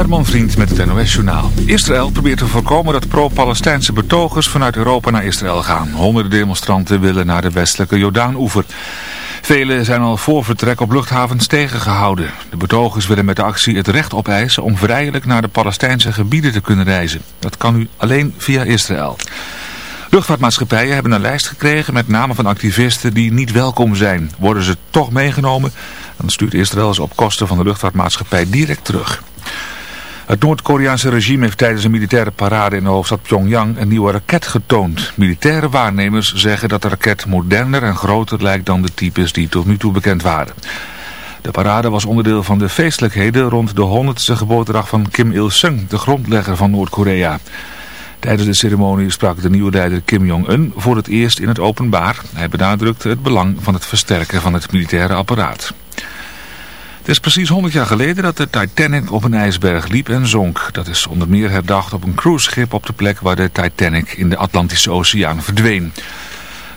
Herman Vriend met het NOS-journaal. Israël probeert te voorkomen dat pro-Palestijnse betogers vanuit Europa naar Israël gaan. Honderden demonstranten willen naar de westelijke Jordaan-oever. Velen zijn al voor vertrek op luchthavens tegengehouden. De betogers willen met de actie het recht opeisen om vrijelijk naar de Palestijnse gebieden te kunnen reizen. Dat kan nu alleen via Israël. Luchtvaartmaatschappijen hebben een lijst gekregen met namen van activisten die niet welkom zijn. Worden ze toch meegenomen, dan stuurt Israël ze op kosten van de luchtvaartmaatschappij direct terug. Het Noord-Koreaanse regime heeft tijdens een militaire parade in de hoofdstad Pyongyang een nieuwe raket getoond. Militaire waarnemers zeggen dat de raket moderner en groter lijkt dan de types die tot nu toe bekend waren. De parade was onderdeel van de feestelijkheden rond de 100ste geboortedag van Kim Il-sung, de grondlegger van Noord-Korea. Tijdens de ceremonie sprak de nieuwe leider Kim Jong-un voor het eerst in het openbaar. Hij benadrukte het belang van het versterken van het militaire apparaat. Het is precies 100 jaar geleden dat de Titanic op een ijsberg liep en zonk. Dat is onder meer herdacht op een cruiseschip op de plek waar de Titanic in de Atlantische Oceaan verdween.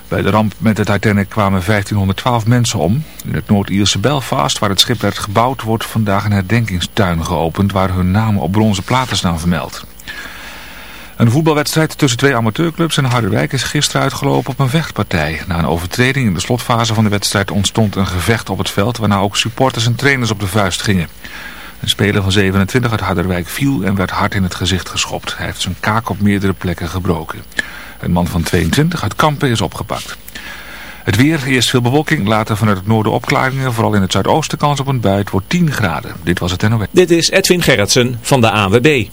Bij de ramp met de Titanic kwamen 1512 mensen om. In het Noord-Ierse Belfast, waar het schip werd gebouwd, wordt vandaag een herdenkingstuin geopend waar hun namen op bronzen platen staan vermeld. Een voetbalwedstrijd tussen twee amateurclubs in Harderwijk is gisteren uitgelopen op een vechtpartij. Na een overtreding in de slotfase van de wedstrijd ontstond een gevecht op het veld waarna ook supporters en trainers op de vuist gingen. Een speler van 27 uit Harderwijk viel en werd hard in het gezicht geschopt. Hij heeft zijn kaak op meerdere plekken gebroken. Een man van 22 uit Kampen is opgepakt. Het weer, eerst veel bewolking, later vanuit het noorden opklaringen. Vooral in het zuidoosten kans op een bui. Het wordt 10 graden. Dit was het NOW. Dit is Edwin Gerritsen van de ANWB.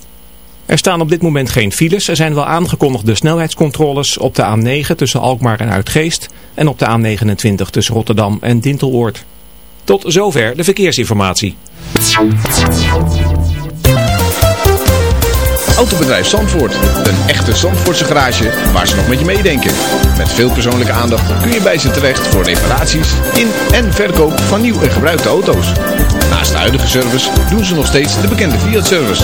Er staan op dit moment geen files. Er zijn wel aangekondigde snelheidscontroles op de A9 tussen Alkmaar en Uitgeest. En op de A29 tussen Rotterdam en Dinteloord. Tot zover de verkeersinformatie. Autobedrijf Zandvoort. Een echte Zandvoortse garage waar ze nog met je meedenken. Met veel persoonlijke aandacht kun je bij ze terecht voor reparaties in en verkoop van nieuw en gebruikte auto's. Naast de huidige service doen ze nog steeds de bekende Fiat-service.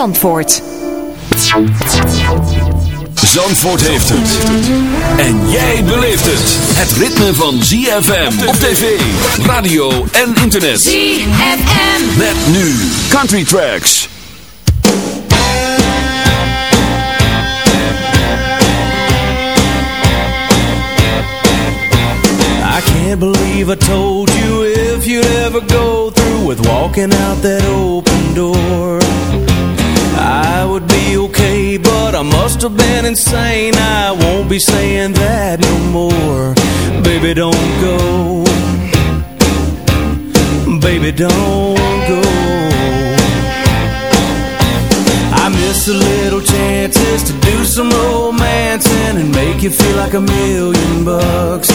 Zandvoort. Zandvoort. Heeft het. En jij beleeft het. Het ritme van ZFM op tv, radio en internet. ZFM. Met nu Country Tracks. I can't believe I told you if you'd ever go through with walking out that open door. I would be okay, but I must have been insane. I won't be saying that no more. Baby, don't go. Baby, don't go. I miss the little chances to do some And make you feel like a million bucks.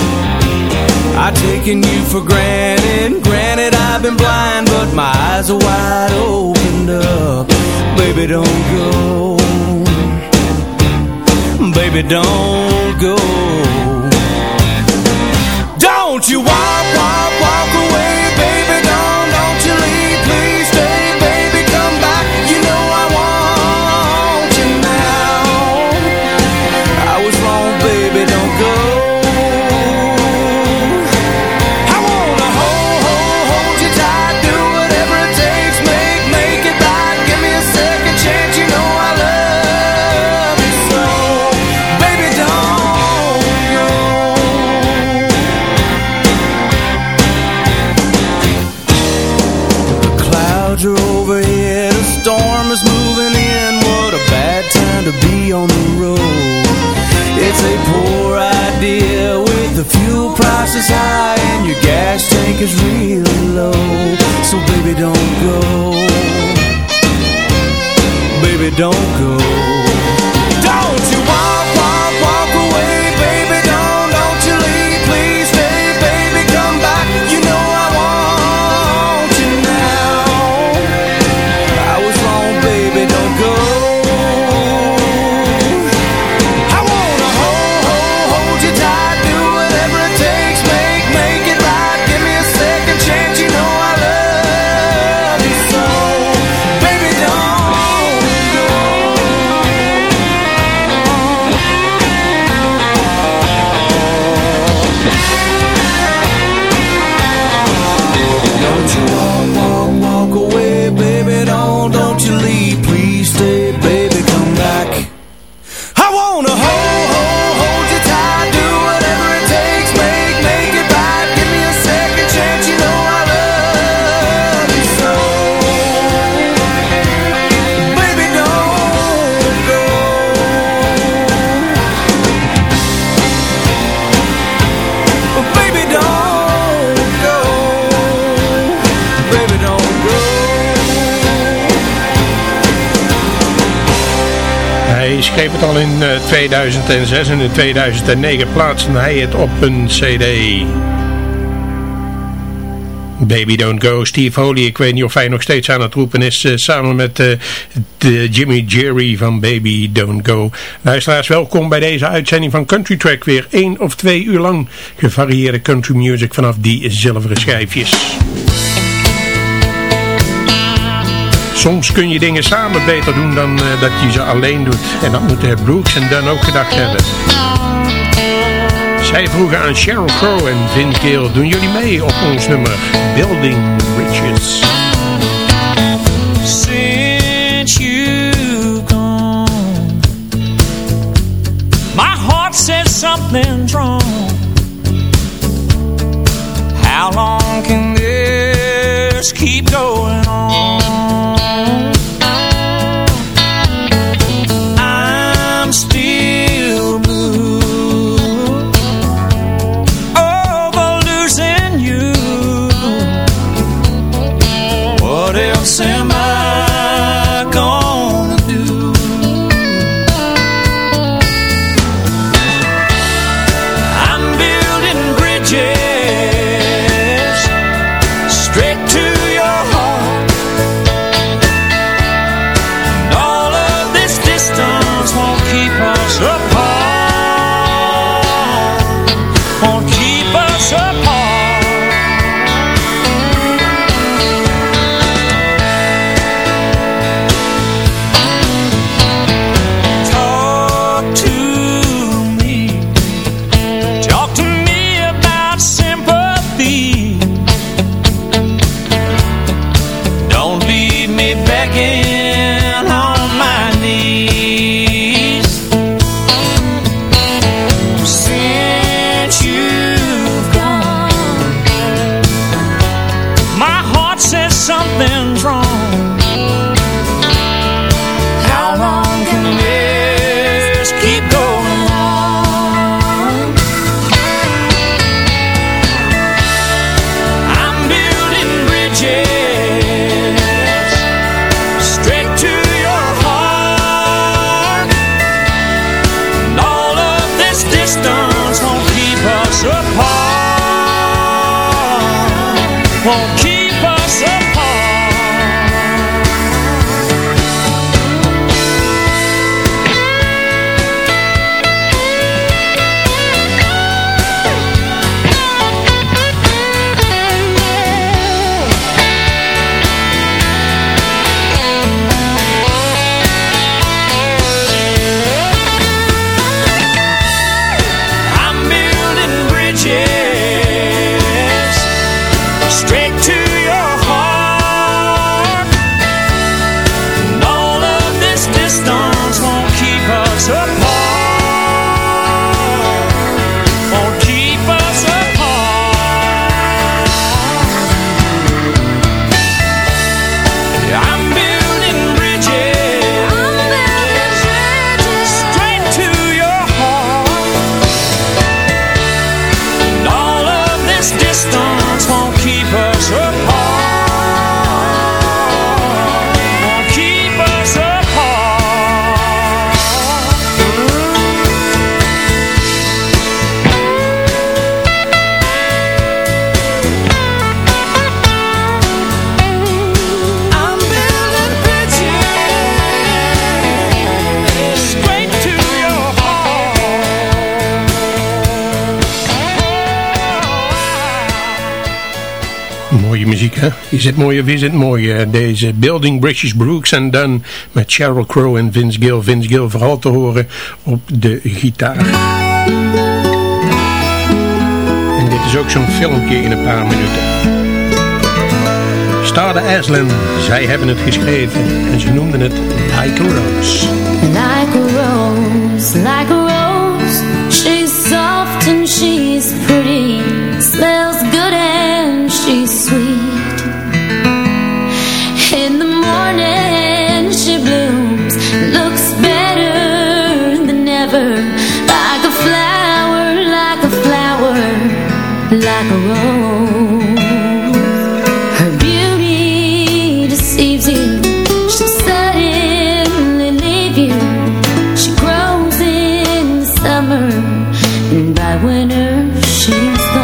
I've taken you for granted. Granted, I've been blind, but my eyes are wide opened up. Baby, don't go. Baby, don't go. Don't you walk, walk, walk Baby don't go al in 2006 en in 2009 plaatste hij het op een cd. Baby Don't Go, Steve Holy. Ik weet niet of hij nog steeds aan het roepen is. Uh, samen met uh, de Jimmy Jerry van Baby Don't Go. Luisteraars, welkom bij deze uitzending van Country Track. Weer één of twee uur lang gevarieerde country music vanaf die zilveren schijfjes. Soms kun je dingen samen beter doen dan uh, dat je ze alleen doet. En dat moeten Brooks en Dunn ook gedacht hebben. Zij vroegen aan Sheryl Crow en Vin Keel, doen jullie mee op ons nummer Building Bridges? Since you gone My heart says something's wrong How long can this keep going on? Is het mooie, is het mooie. Deze Building British Brooks and Dunn met Sheryl Crow en Vince Gill. Vince Gill vooral te horen op de gitaar. En dit is ook zo'n filmpje in een paar minuten. Stade Aslan, zij hebben het geschreven en ze noemden het Like a Rose. Like rose, winner she's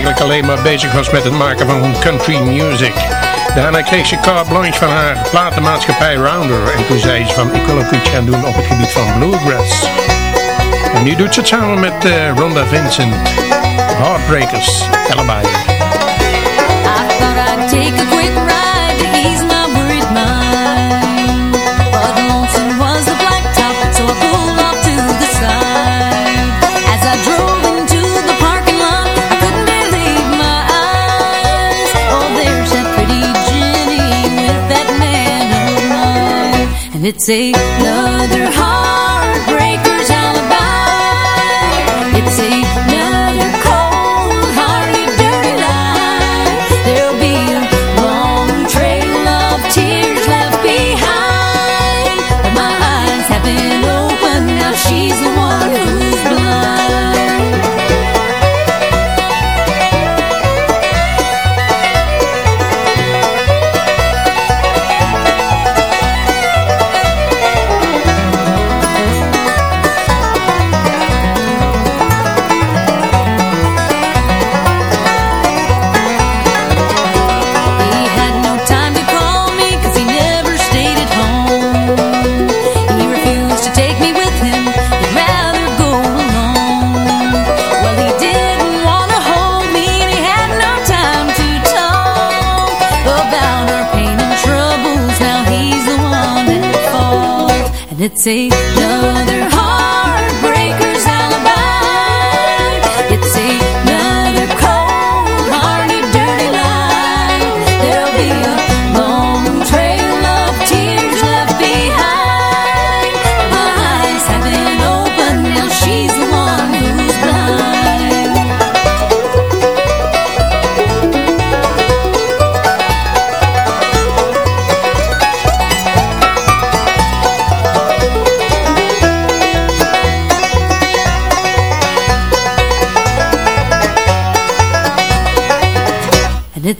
alleen maar bezig was met het maken van country music. Daarna kreeg ze carte blanche van haar platenmaatschappij Rounder. En toen zei ze van ik wil ook iets gaan doen op het gebied van bluegrass. En nu doet ze het samen met uh, Rhonda Vincent. Heartbreakers, allebei. I ride And it's another heartbreaker's take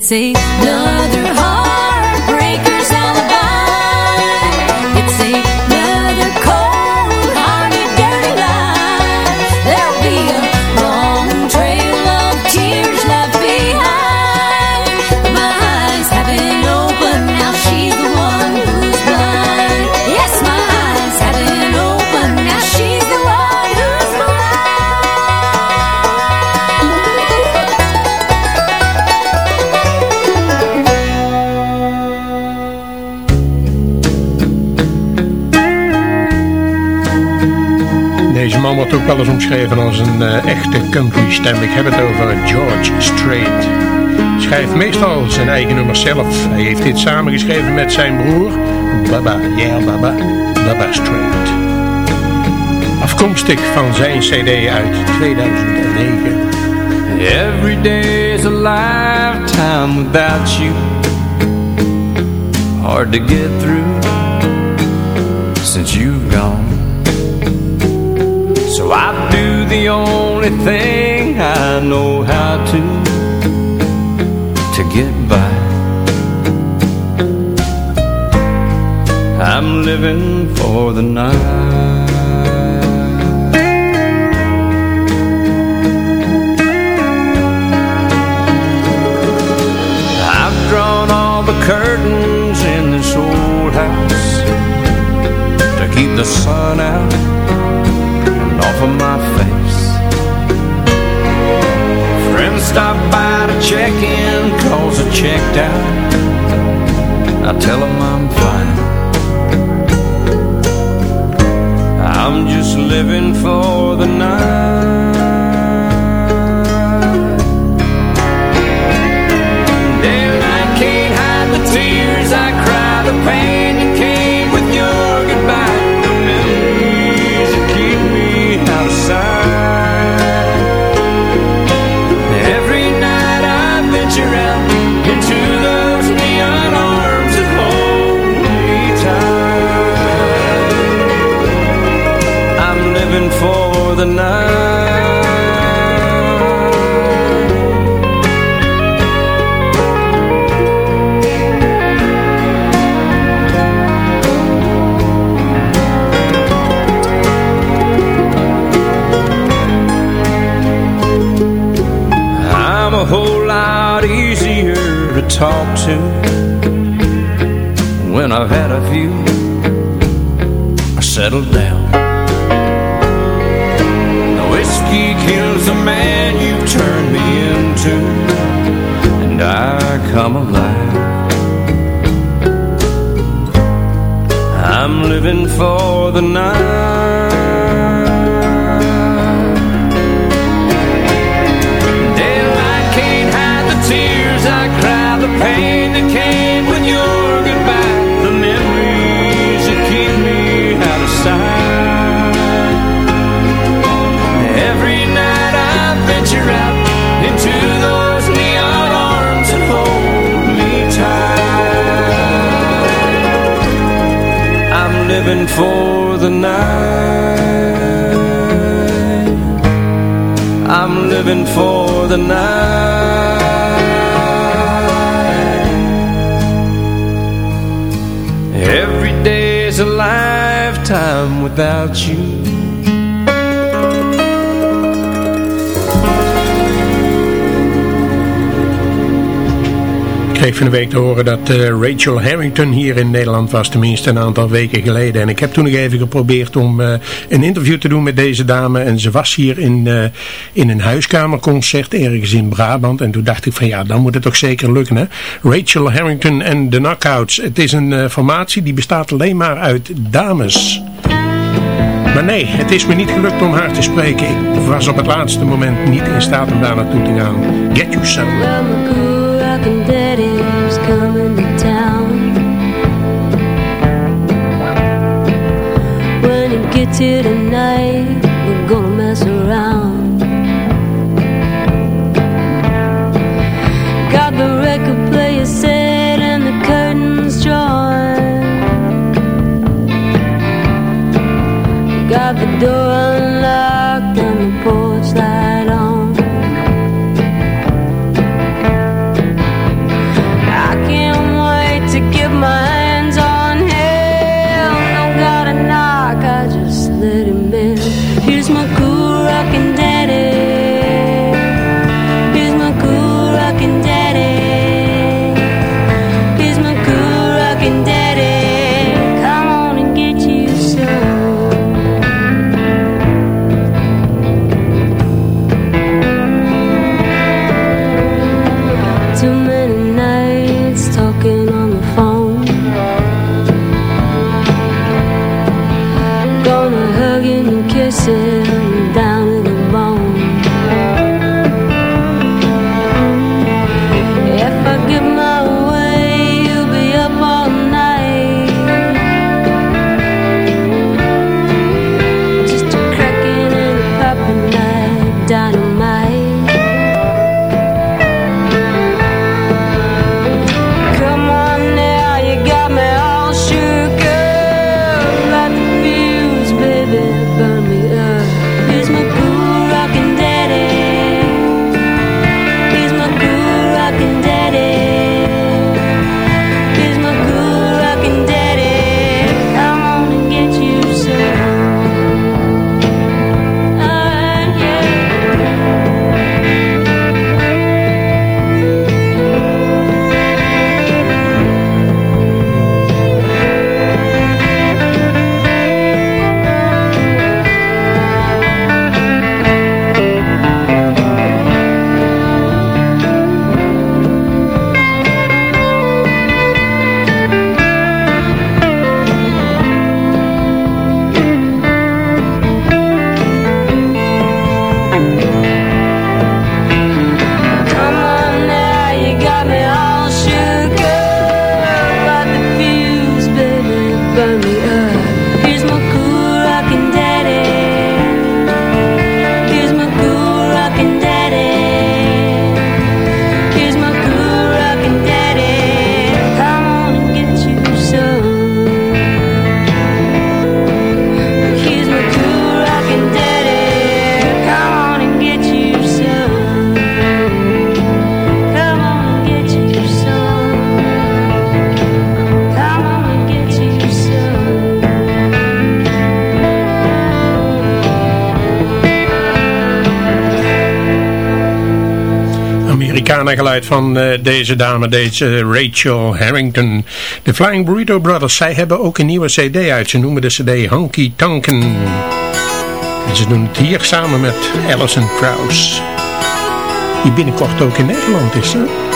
take man wordt ook wel eens omschreven als een eh, echte country stem. Ik heb het over George Strait. Schrijft meestal zijn eigen nummers zelf. Hij heeft dit samengeschreven met zijn broer Baba, yeah Baba, Baba Strait. Afkomstig van zijn cd uit 2009. Every day's a lifetime without you. Hard to get through since you've gone. The only thing I know how to to get by. I'm living for the night. I've drawn all the curtains in this old house to keep the sun out of my face. Friends stop by to check in cause I checked out. I tell them I'm fine. I'm just living for the night. Living for the night. I'm a whole lot easier to talk to when I've had a few. I settled down. For the night. I'm living for the night. Every day's a lifetime without you. Kreeg van de week te horen dat eh, Rachel Harrington hier in Nederland was, tenminste een aantal weken geleden. En ik heb toen nog even geprobeerd om eh, een interview te doen met deze dame. En ze was hier in, eh, in een huiskamerconcert ergens in Brabant. En toen dacht ik van ja, dan moet het toch zeker lukken hè. Rachel Harrington en The Knockouts. Het is een formatie die bestaat alleen maar uit dames. Maar nee, het is me niet gelukt om haar te spreken. Ik was op het laatste moment niet in staat om daar naartoe te gaan. Get you some. to tonight. van eh, deze dame, deze Rachel Harrington. De Flying Burrito Brothers, zij hebben ook een nieuwe cd uit. Ze noemen de cd Honky Tonken. En ze doen het hier samen met Alison Krauss. Die binnenkort ook in Nederland is, hè?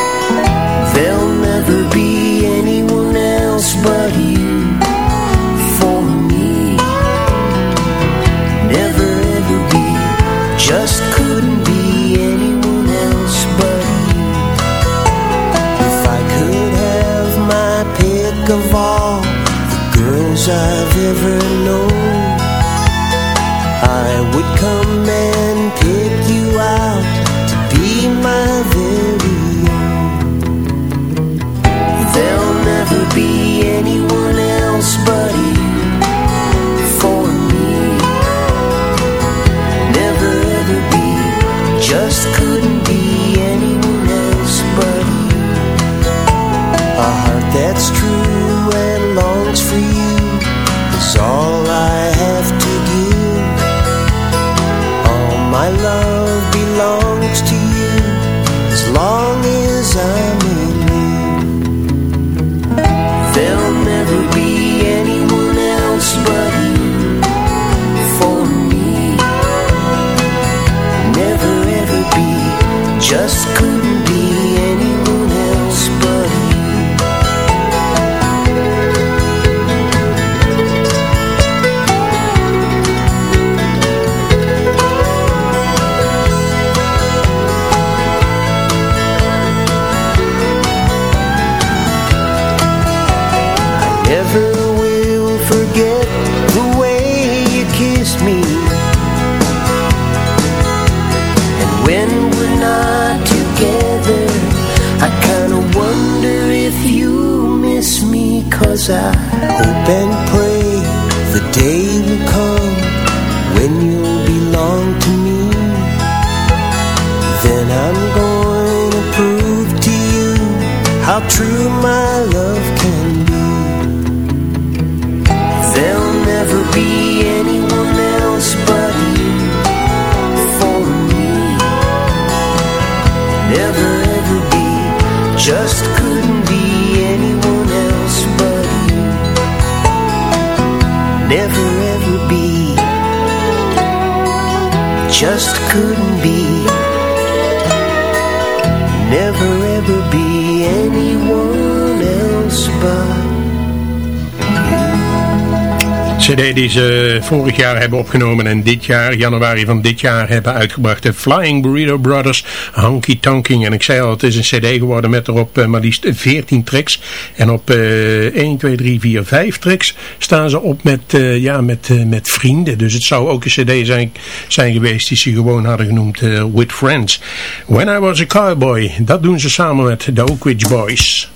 Cd die ze vorig jaar hebben opgenomen en dit jaar, januari van dit jaar, hebben uitgebracht. De Flying Burrito Brothers, Honky Tonking. En ik zei al, het is een cd geworden met erop uh, maar liefst 14 tracks. En op uh, 1, 2, 3, 4, 5 tracks staan ze op met, uh, ja, met, uh, met vrienden. Dus het zou ook een cd zijn, zijn geweest die ze gewoon hadden genoemd With Friends. When I Was a Cowboy, dat doen ze samen met de Oak Ridge Boys.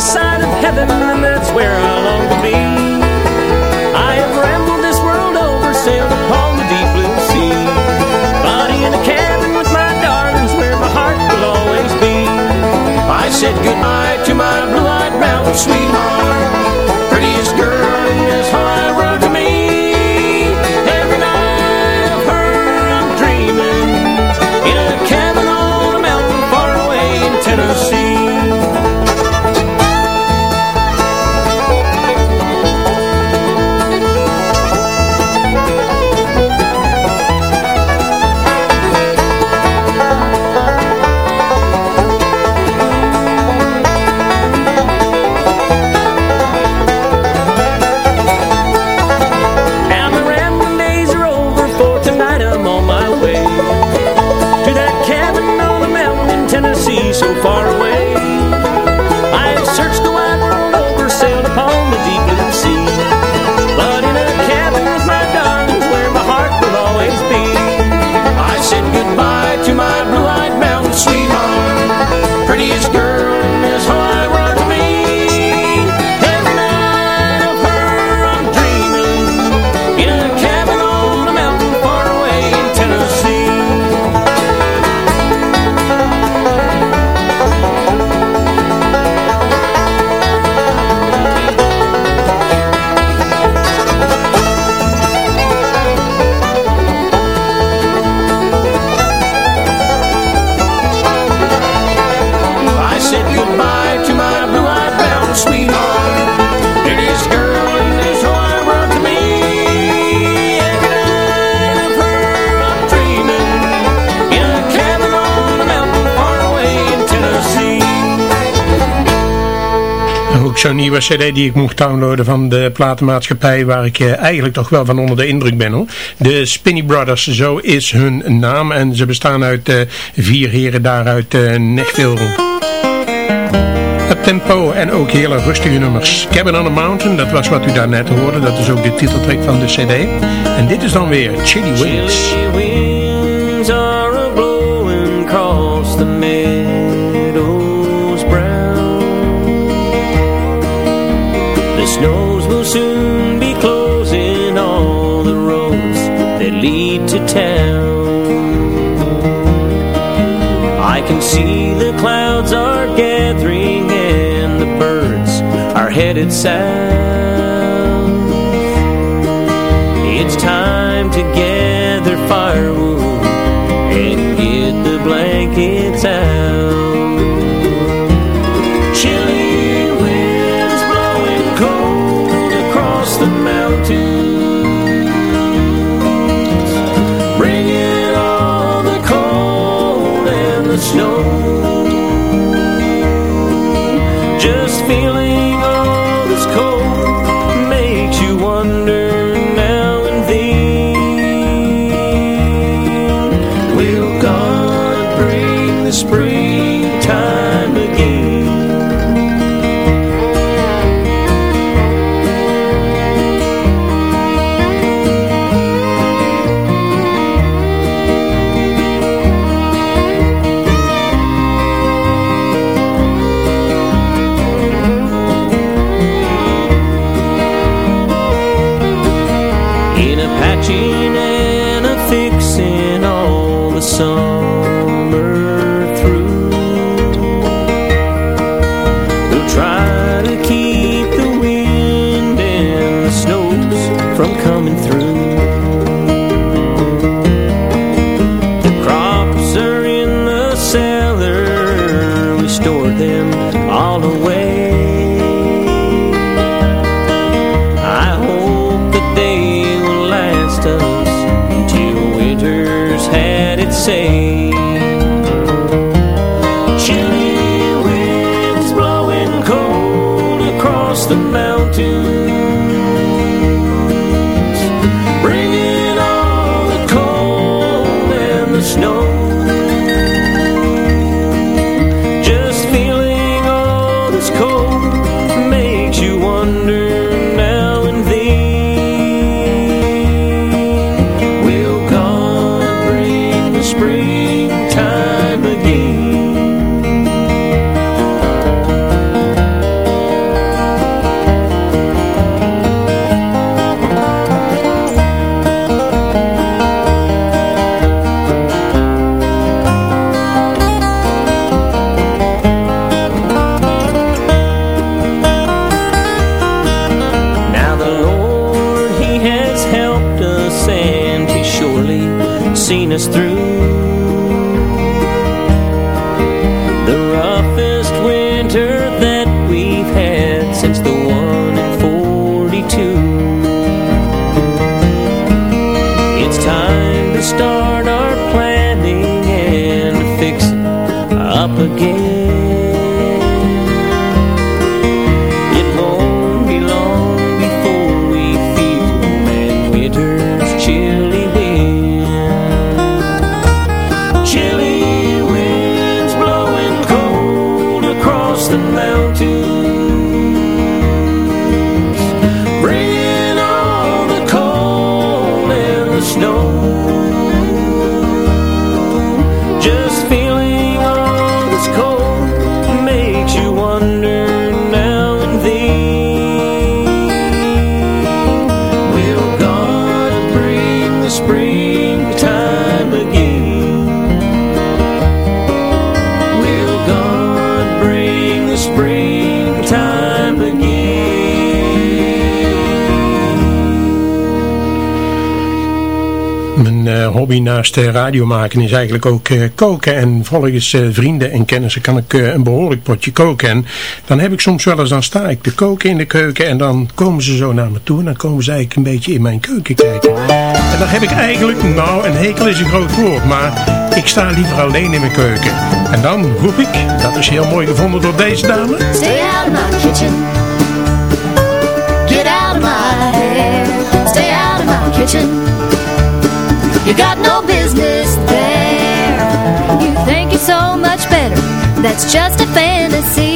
this side of heaven, and that's where I long to be. I have rambled this world over, sailed upon the deep blue sea. Body in a cabin with my darlings, where my heart will always be. I said goodbye to my blue-eyed mountain sweet. zo'n nieuwe cd die ik mocht downloaden van de platenmaatschappij waar ik eh, eigenlijk toch wel van onder de indruk ben hoor. De Spinny Brothers, zo is hun naam en ze bestaan uit eh, vier heren daaruit uh, eh, rond. Het tempo en ook hele rustige nummers. Cabin on the Mountain, dat was wat u daarnet hoorde, dat is ook de titeltrack van de cd. En dit is dan weer Chili Wings. sad us through. Hobby naast eh, radio maken is eigenlijk ook eh, koken. En volgens eh, vrienden en kennissen kan ik eh, een behoorlijk potje koken. En dan heb ik soms wel eens, dan sta ik te koken in de keuken. En dan komen ze zo naar me toe. En dan komen ze eigenlijk een beetje in mijn keuken kijken. En dan heb ik eigenlijk, nou een hekel is een groot woord. Maar ik sta liever alleen in mijn keuken. En dan roep ik, dat is heel mooi gevonden door deze dame. Stay out of my kitchen. Get out of my hair. Stay out of my kitchen. You got no business there. You think you're so much better. That's just a fantasy.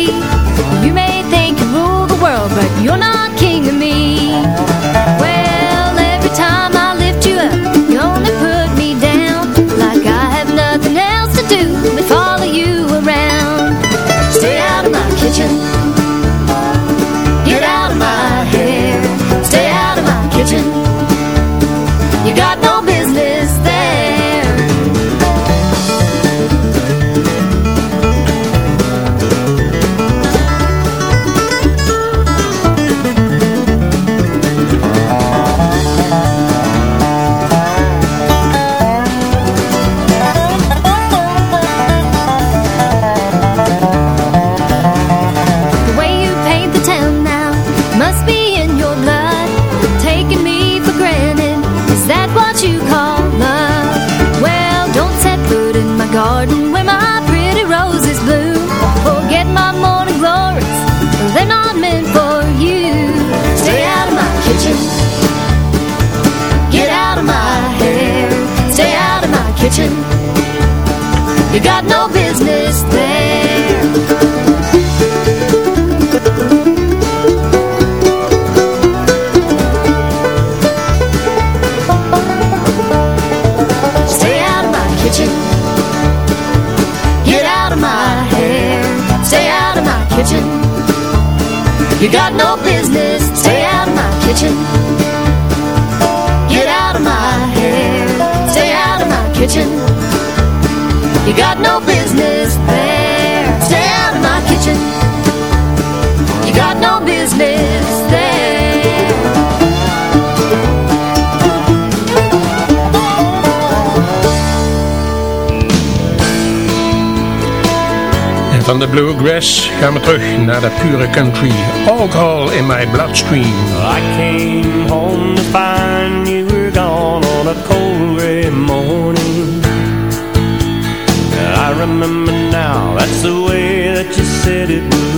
Van de bluegrass gaan we terug naar de pure country. Alcohol in my bloodstream. I came home to find you were gone on a cold gray morning. I remember now, that's the way that you said it would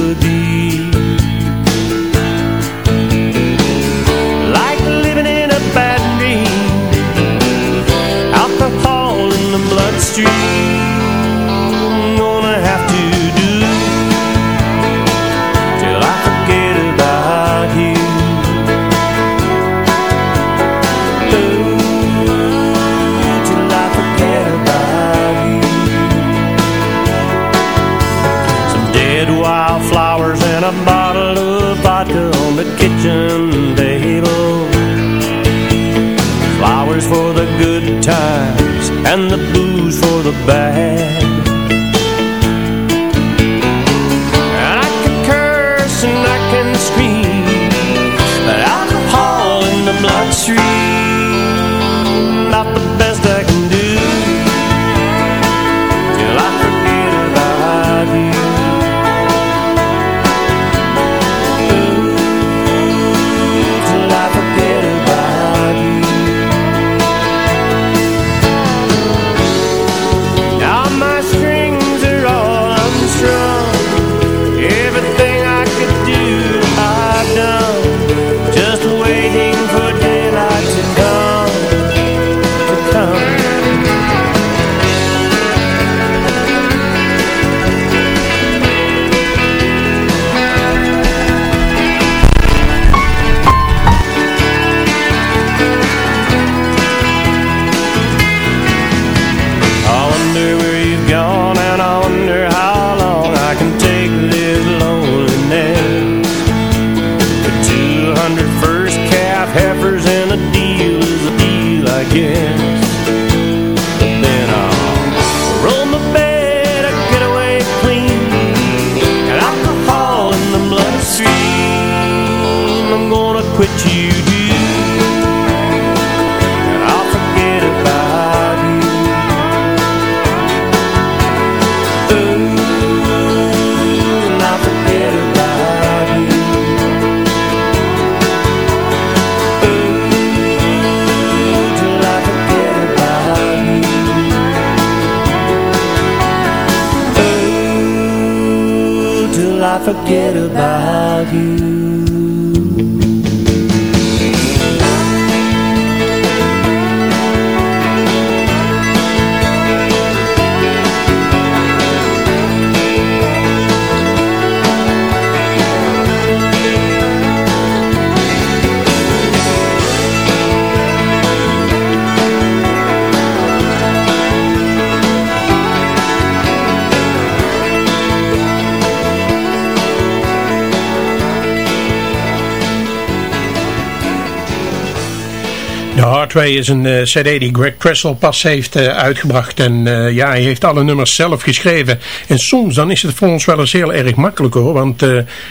Is een eh, cd die Greg Cressel pas heeft eh, uitgebracht. En eh, ja, hij heeft alle nummers zelf geschreven. En soms dan is het voor ons wel eens heel erg makkelijk hoor. Want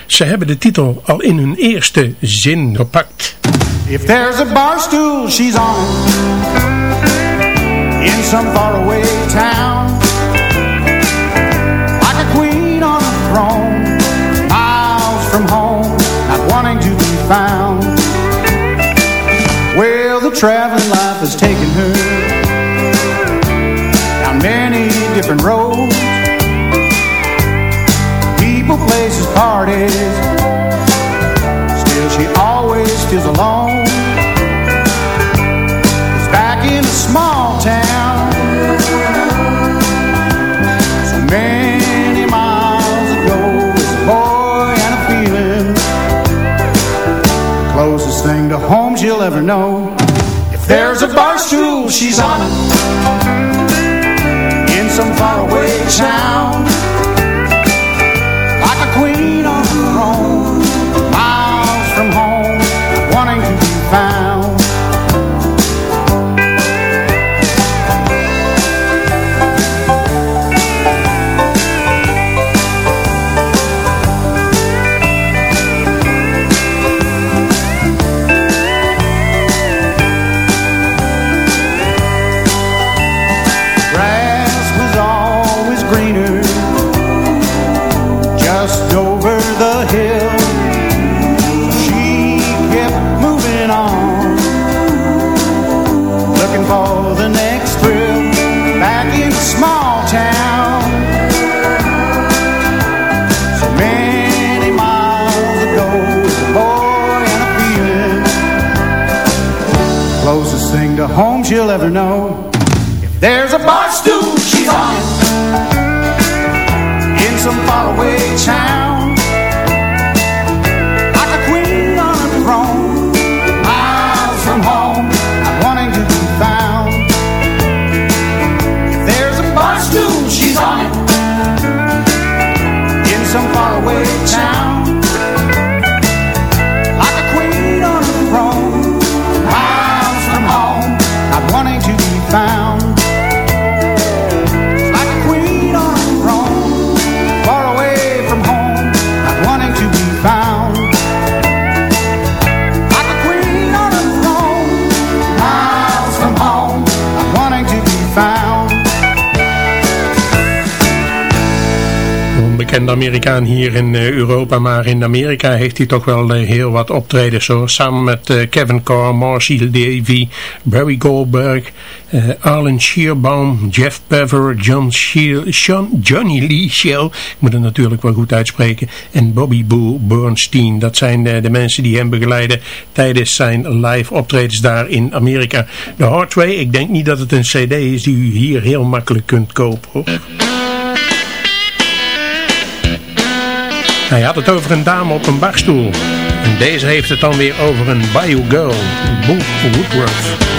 ze hebben de titel al in hun eerste zin gepakt. If there's a bar stool, she's on. In some faraway town. Traveling life has taken her down many different roads. People, places, parties. Still, she always feels alone. 'Cause back in a small town, so many miles ago, was a boy and a feeling. The closest thing to home she'll ever know. A bar stool, she's on it. In some faraway town, Amerikaan hier in eh, Europa, maar in Amerika heeft hij toch wel eh, heel wat optredens hoor. Samen met eh, Kevin Carr, Marcy Davy, Barry Goldberg, Arlen Shearbaum, Jeff Bever, John Sean, Johnny Lee Shell, ik moet het natuurlijk wel goed uitspreken, en Bobby Boo Bernstein. Dat zijn de mensen die hem begeleiden tijdens zijn live optredens daar in Amerika. De Hardway, ik denk niet dat het een cd is die u hier heel makkelijk kunt kopen. Hij had het over een dame op een barstoel. En deze heeft het dan weer over een Bayou Girl, Booth Woodworth.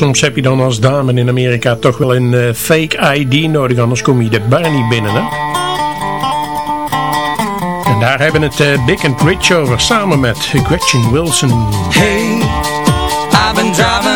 soms heb je dan als dame in Amerika toch wel een eh, fake ID nodig, anders kom je de bar niet binnen. Hè? En daar hebben het uh, and Rich over, samen met Gretchen Wilson. Hey, I've been driving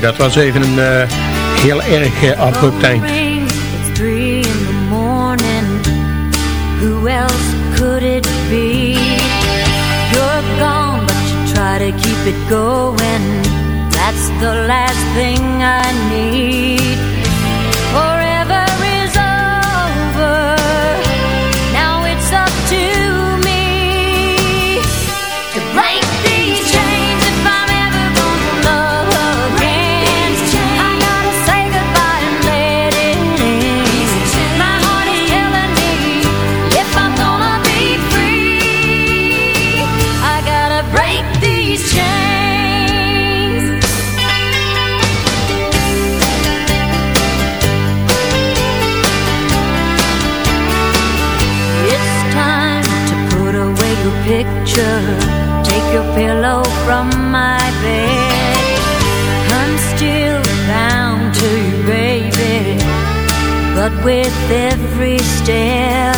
Dat was even een eh, heel erg uh, abrupt eind. Who else could it be? You're gone, but you try to keep it going. That's the last thing I need. your pillow from my bed. I'm still bound to you, baby, but with every step.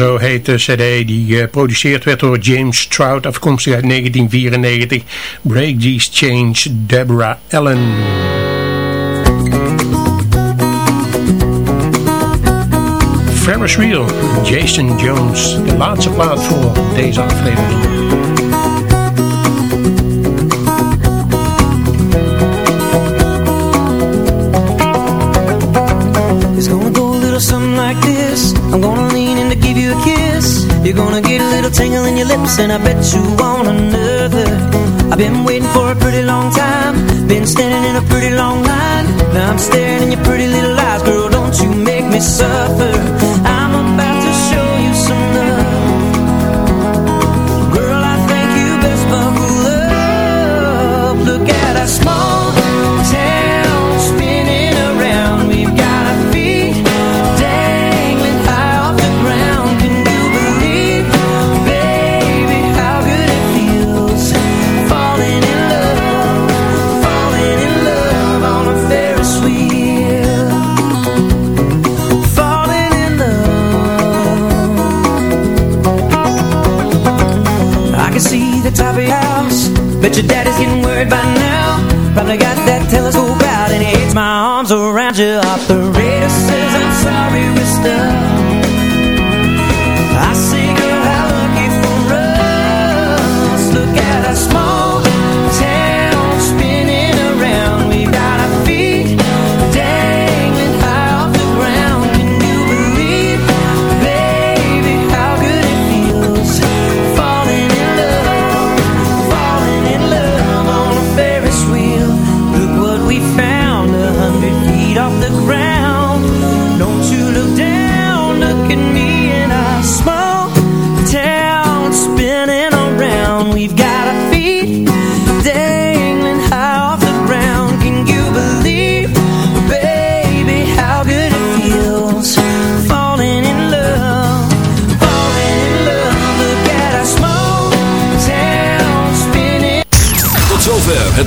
zo heet de cd die eh, geproduceerd werd door James Trout afkomstig uit 1994. Break These Chains, Deborah Allen. Ferris Wheel, Jason Jones, de laatste plaat voor deze aflevering. I'm give you a kiss. You're gonna get a little tingle in your lips And I bet you want another. I've been waiting for a pretty long time. Been standing in a pretty long line. Now I'm staring in your pretty little eyes. Girl, don't you make me suffer. Bet your daddy's getting worried by now Probably got that telescope out And he hates my arms around you Operator says I'm sorry, Mr.